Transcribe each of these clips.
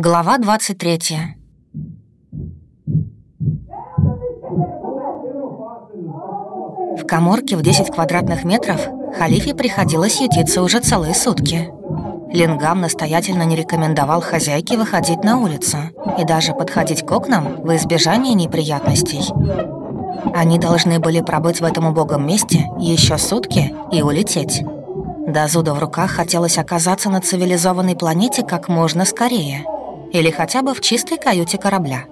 Глава 23. В коморке в 10 квадратных метров халифе приходилось ютиться уже целые сутки. Лингам настоятельно не рекомендовал хозяйке выходить на улицу и даже подходить к окнам в избежание неприятностей. Они должны были пробыть в этом убогом месте еще сутки и улететь. До зуда в руках хотелось оказаться на цивилизованной планете как можно скорее — или хотя бы в чистой каюте корабля.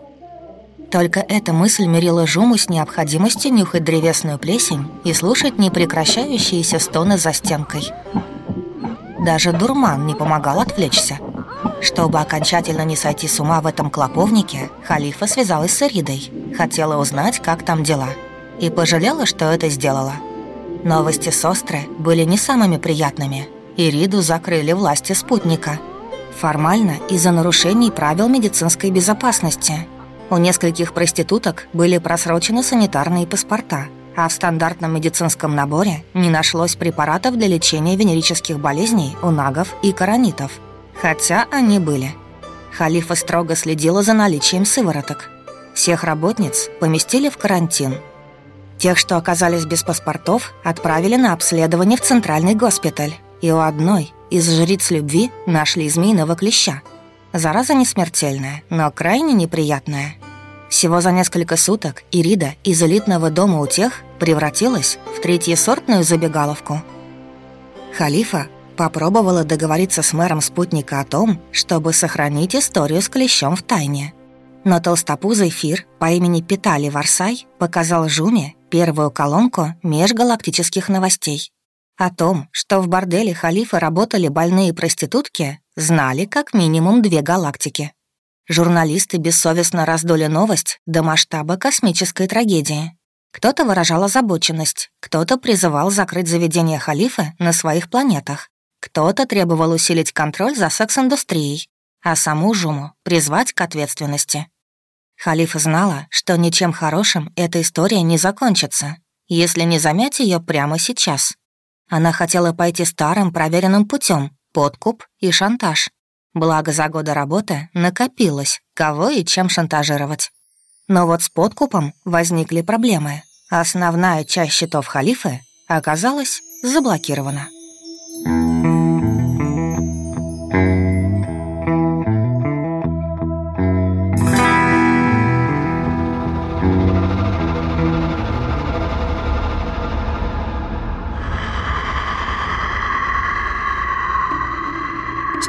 Только эта мысль мирила Жуму с необходимостью нюхать древесную плесень и слушать непрекращающиеся стоны за стенкой. Даже дурман не помогал отвлечься. Чтобы окончательно не сойти с ума в этом клоповнике, Халифа связалась с Иридой, хотела узнать, как там дела, и пожалела, что это сделала. Новости с Остры были не самыми приятными. Ириду закрыли власти спутника — Формально из-за нарушений правил медицинской безопасности. У нескольких проституток были просрочены санитарные паспорта, а в стандартном медицинском наборе не нашлось препаратов для лечения венерических болезней у нагов и коронитов. Хотя они были. Халифа строго следила за наличием сывороток. Всех работниц поместили в карантин. Тех, что оказались без паспортов, отправили на обследование в центральный госпиталь. И у одной из жриц любви нашли змеиного клеща. Зараза не смертельная, но крайне неприятная. Всего за несколько суток Ирида из элитного дома у тех превратилась в третьесортную забегаловку. Халифа попробовала договориться с мэром спутника о том, чтобы сохранить историю с клещом в тайне. Но толстопузый Фир по имени Питали Варсай показал Жуме первую колонку межгалактических новостей. О том, что в борделе халифа работали больные проститутки, знали как минимум две галактики. Журналисты бессовестно раздули новость до масштаба космической трагедии. Кто-то выражал озабоченность, кто-то призывал закрыть заведение халифа на своих планетах, кто-то требовал усилить контроль за секс-индустрией, а саму Жуму призвать к ответственности. Халифа знала, что ничем хорошим эта история не закончится, если не замять ее прямо сейчас. Она хотела пойти старым проверенным путем подкуп и шантаж. Благо за годы работы накопилось, кого и чем шантажировать. Но вот с подкупом возникли проблемы. Основная часть счетов халифы оказалась заблокирована.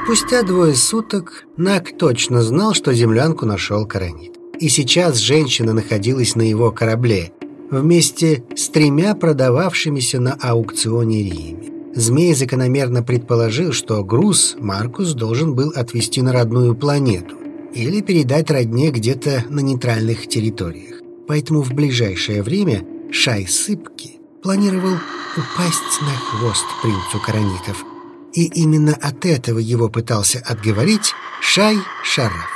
Спустя двое суток Нак точно знал, что землянку нашел Коронит. И сейчас женщина находилась на его корабле вместе с тремя продававшимися на аукционе Риями. Змей закономерно предположил, что груз Маркус должен был отвезти на родную планету или передать родне где-то на нейтральных территориях. Поэтому в ближайшее время Шай Сыпки планировал упасть на хвост принцу Коронитов – и именно от этого его пытался отговорить Шай Шараф.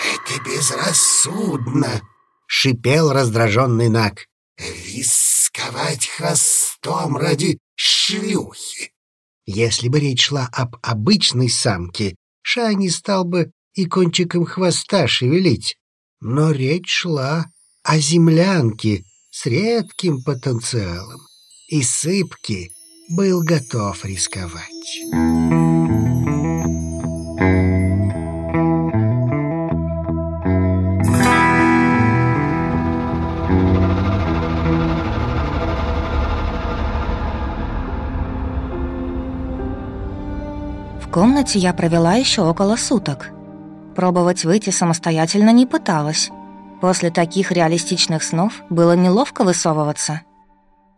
«Это безрассудно!» — шипел раздраженный Нак. «Рисковать хвостом ради шлюхи!» Если бы речь шла об обычной самке, Шай не стал бы и кончиком хвоста шевелить. Но речь шла о землянке с редким потенциалом. И сыпки был готов рисковать. В комнате я провела еще около суток. Пробовать выйти самостоятельно не пыталась. После таких реалистичных снов было неловко высовываться —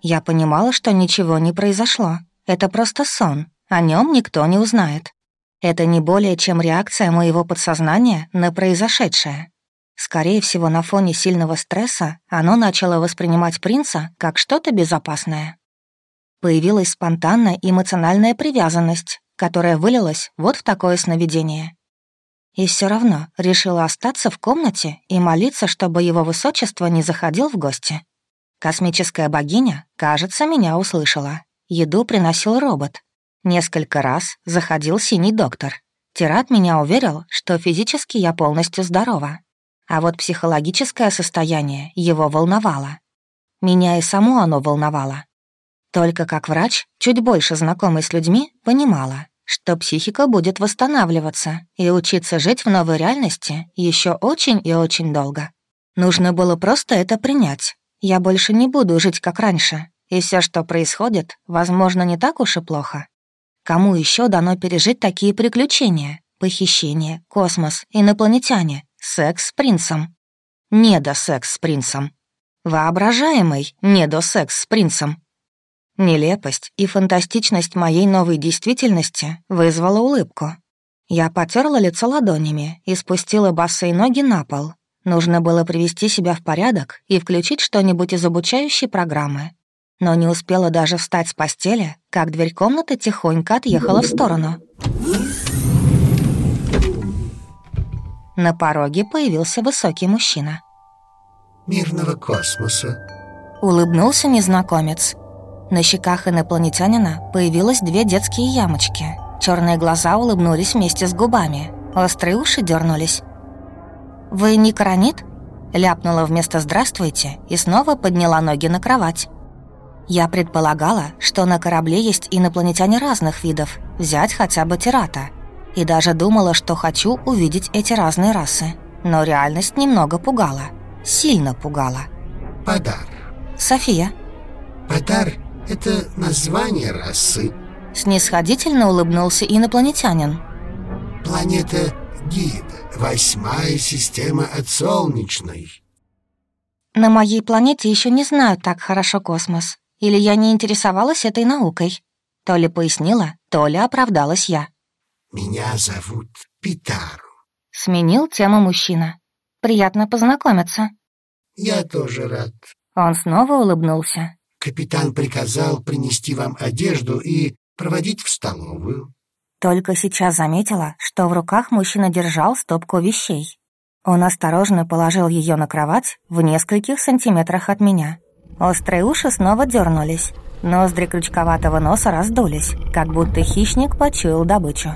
я понимала, что ничего не произошло. Это просто сон, о нем никто не узнает. Это не более чем реакция моего подсознания на произошедшее. Скорее всего, на фоне сильного стресса оно начало воспринимать принца как что-то безопасное. Появилась спонтанная эмоциональная привязанность, которая вылилась вот в такое сновидение. И все равно решила остаться в комнате и молиться, чтобы его высочество не заходил в гости. Космическая богиня, кажется, меня услышала. Еду приносил робот. Несколько раз заходил синий доктор. Тират меня уверил, что физически я полностью здорова, а вот психологическое состояние его волновало. Меня и само оно волновало. Только как врач, чуть больше знакомый с людьми, понимала, что психика будет восстанавливаться и учиться жить в новой реальности еще очень и очень долго. Нужно было просто это принять. Я больше не буду жить как раньше, и все, что происходит, возможно, не так уж и плохо. Кому еще дано пережить такие приключения? Похищение, космос, инопланетяне, секс с принцем. Не до секс с принцем. Воображаемый не до секс с принцем. Нелепость и фантастичность моей новой действительности вызвала улыбку. Я потерла лицо ладонями и спустила босые ноги на пол. Нужно было привести себя в порядок и включить что-нибудь из обучающей программы. Но не успела даже встать с постели, как дверь комнаты тихонько отъехала в сторону. На пороге появился высокий мужчина. «Мирного космоса», — улыбнулся незнакомец. На щеках инопланетянина появилось две детские ямочки. Черные глаза улыбнулись вместе с губами. Острые уши дернулись. «Вы не коронит?» Ляпнула вместо «здравствуйте» и снова подняла ноги на кровать. Я предполагала, что на корабле есть инопланетяне разных видов, взять хотя бы Тирата. И даже думала, что хочу увидеть эти разные расы. Но реальность немного пугала. Сильно пугала. «Подар». «София». «Подар это название расы. Снисходительно улыбнулся инопланетянин. Планета Гид, восьмая система от Солнечной. На моей планете еще не знают так хорошо космос. Или я не интересовалась этой наукой. То ли пояснила, то ли оправдалась я. Меня зовут Питару. Сменил тему мужчина. Приятно познакомиться. Я тоже рад. Он снова улыбнулся. Капитан приказал принести вам одежду и проводить в столовую. Только сейчас заметила, что в руках мужчина держал стопку вещей. Он осторожно положил ее на кровать в нескольких сантиметрах от меня. Острые уши снова дернулись. Ноздри крючковатого носа раздулись, как будто хищник почуял добычу.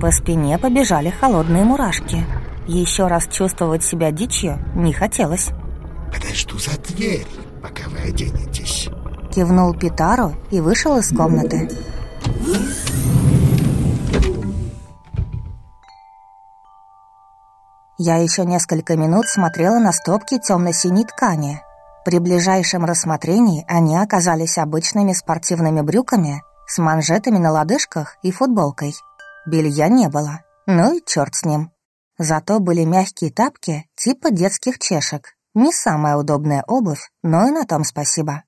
По спине побежали холодные мурашки. Еще раз чувствовать себя дичью не хотелось. «Подожду за дверь, пока вы оденетесь». Кивнул Питару и вышел из комнаты. Я еще несколько минут смотрела на стопки темно-синей ткани. При ближайшем рассмотрении они оказались обычными спортивными брюками с манжетами на лодыжках и футболкой. Белья не было, ну и черт с ним. Зато были мягкие тапки типа детских чешек. Не самая удобная обувь, но и на том спасибо.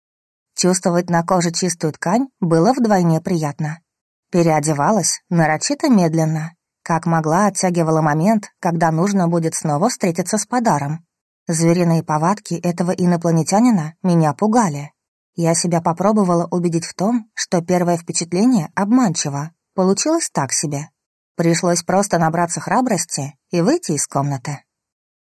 Чувствовать на коже чистую ткань было вдвойне приятно. Переодевалась нарочито медленно. Как могла, оттягивала момент, когда нужно будет снова встретиться с подаром. Звериные повадки этого инопланетянина меня пугали. Я себя попробовала убедить в том, что первое впечатление обманчиво. Получилось так себе. Пришлось просто набраться храбрости и выйти из комнаты.